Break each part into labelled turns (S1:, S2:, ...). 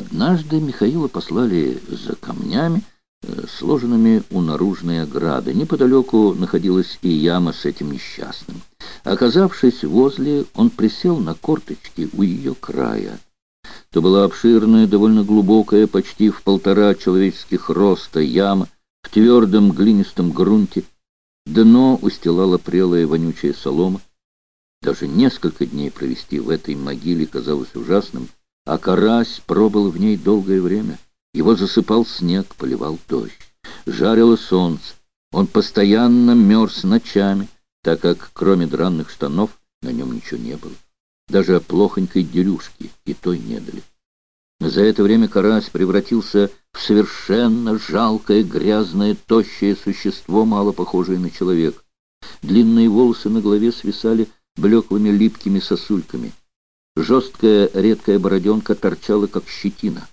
S1: Однажды Михаила послали за камнями, э, сложенными у наружной ограды. Неподалеку находилась и яма с этим несчастным. Оказавшись возле, он присел на корточки у ее края. То была обширная, довольно глубокая, почти в полтора человеческих роста яма в твердом глинистом грунте. Дно устилала прелая вонючая солома. Даже несколько дней провести в этой могиле казалось ужасным — а карась пробыл в ней долгое время. Его засыпал снег, поливал дождь. Жарило солнце. Он постоянно мерз ночами, так как кроме дранных штанов на нем ничего не было. Даже плохонькой дерюшки и той не дали. За это время карась превратился в совершенно жалкое, грязное, тощее существо, мало похожее на человека. Длинные волосы на голове свисали блеклыми липкими сосульками. Жесткая редкая бороденка торчала, как щетина.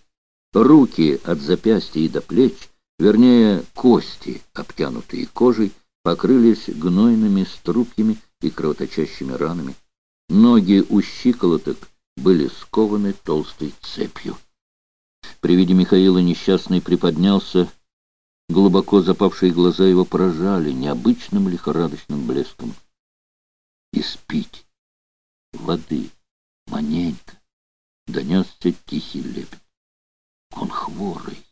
S1: Руки от запястья и до плеч, вернее, кости, обтянутые кожей, покрылись гнойными струпьями и кровоточащими ранами. Ноги у щиколоток были скованы толстой цепью. При виде Михаила несчастный приподнялся, глубоко запавшие глаза его поражали необычным лихорадочным блеском. «Испить воды!» Маненько донесся тихий лепет. Он хворый,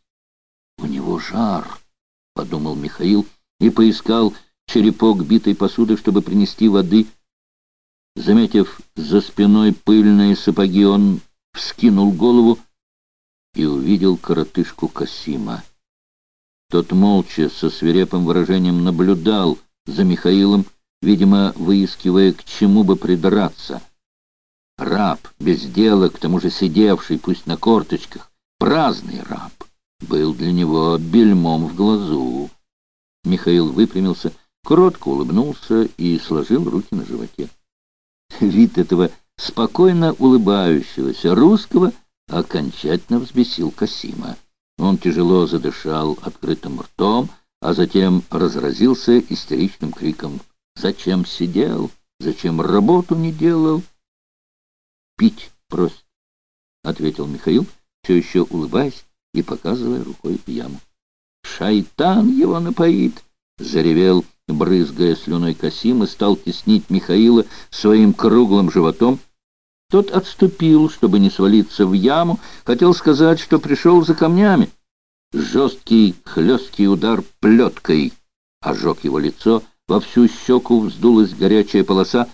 S1: у него жар, подумал Михаил и поискал черепок битой посуды, чтобы принести воды. Заметив за спиной пыльные сапоги, он вскинул голову и увидел коротышку Касима. Тот молча, со свирепым выражением, наблюдал за Михаилом, видимо, выискивая, к чему бы придраться. Раб, без дела, к тому же сидевший, пусть на корточках, праздный раб, был для него бельмом в глазу. Михаил выпрямился, кротко улыбнулся и сложил руки на животе. Вид этого спокойно улыбающегося русского окончательно взбесил Касима. Он тяжело задышал открытым ртом, а затем разразился истеричным криком «Зачем сидел? Зачем работу не делал?» Пить просит, — ответил Михаил, все еще улыбаясь и показывая рукой яму. — Шайтан его напоит! — заревел, брызгая слюной Касим, и стал теснить Михаила своим круглым животом. Тот отступил, чтобы не свалиться в яму, хотел сказать, что пришел за камнями. Жесткий, хлесткий удар плеткой ожег его лицо, во всю щеку вздулась горячая полоса,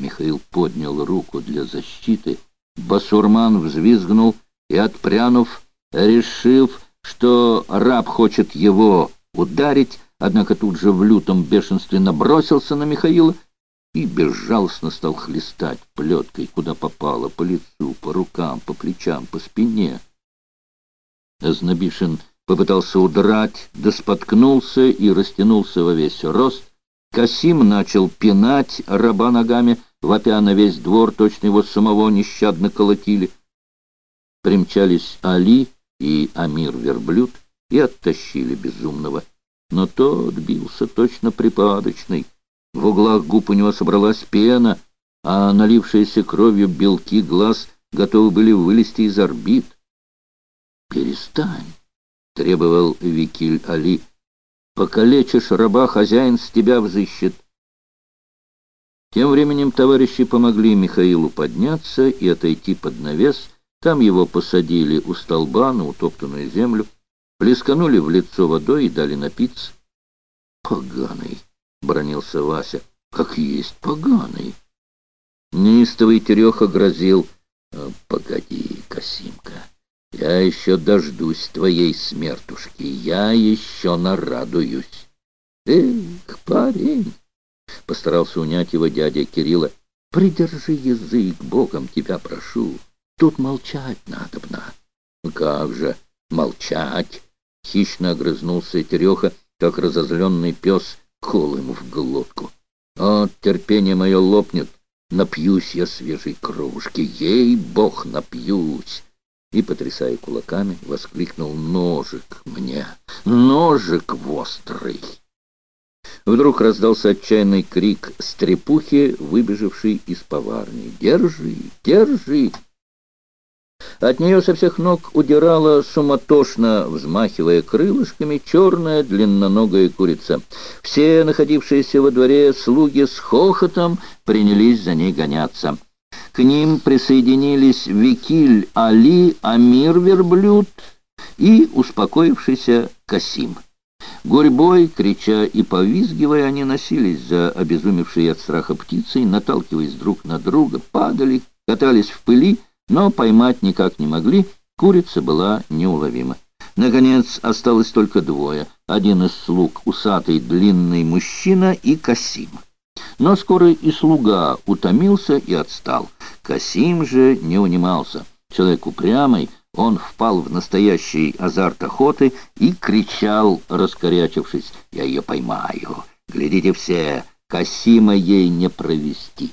S1: Михаил поднял руку для защиты. Басурман взвизгнул и, отпрянув, решив, что раб хочет его ударить, однако тут же в лютом бешенстве набросился на Михаила и безжалостно стал хлестать плеткой, куда попало, по лицу, по рукам, по плечам, по спине. Ознобишин попытался удрать, да споткнулся и растянулся во весь рост. Касим начал пинать раба ногами, вопя на весь двор, точно его самого нещадно колотили. Примчались Али и Амир-верблюд и оттащили безумного. Но тот бился точно припадочный. В углах губ у него собралась пена, а налившиеся кровью белки глаз готовы были вылезти из орбит. «Перестань!» — требовал Викиль Али. «Покалечишь раба, хозяин с тебя взыщет». Тем временем товарищи помогли Михаилу подняться и отойти под навес. Там его посадили у столба на утоптанную землю, плесканули в лицо водой и дали напиться. «Поганый!» — бронился Вася. «Как есть поганый!» Неистовый Тереха грозил. «Э, «Погоди, Касимка, я еще дождусь твоей смертушки, я еще нарадуюсь!» «Эх, парень!» Постарался унять его дядя Кирилла. «Придержи язык, Богом тебя прошу. Тут молчать надобно». «Как же молчать?» Хищно огрызнулся Тереха, как разозленный пес, колым в глотку. «От терпение мое лопнет. Напьюсь я свежей кровушки. Ей-бог, напьюсь!» И, потрясая кулаками, воскликнул «Ножик мне! Ножик вострый!» Вдруг раздался отчаянный крик стрепухи, выбежавшей из поварни. «Держи! Держи!» От нее со всех ног удирала, суматошно взмахивая крылышками, черная длинноногая курица. Все находившиеся во дворе слуги с хохотом принялись за ней гоняться. К ним присоединились Викиль Али, Амир Верблюд и успокоившийся Касим. Гурьбой, крича и повизгивая, они носились за обезумевшей от страха птицей, наталкиваясь друг на друга, падали, катались в пыли, но поймать никак не могли, курица была неуловима. Наконец, осталось только двое. Один из слуг, усатый длинный мужчина и Касим. Но скоро и слуга утомился и отстал. Касим же не унимался. Человек упрямый, он впал в настоящий азарт охоты и кричал, раскорячившись, «Я ее поймаю! Глядите все, Касима ей не провести!»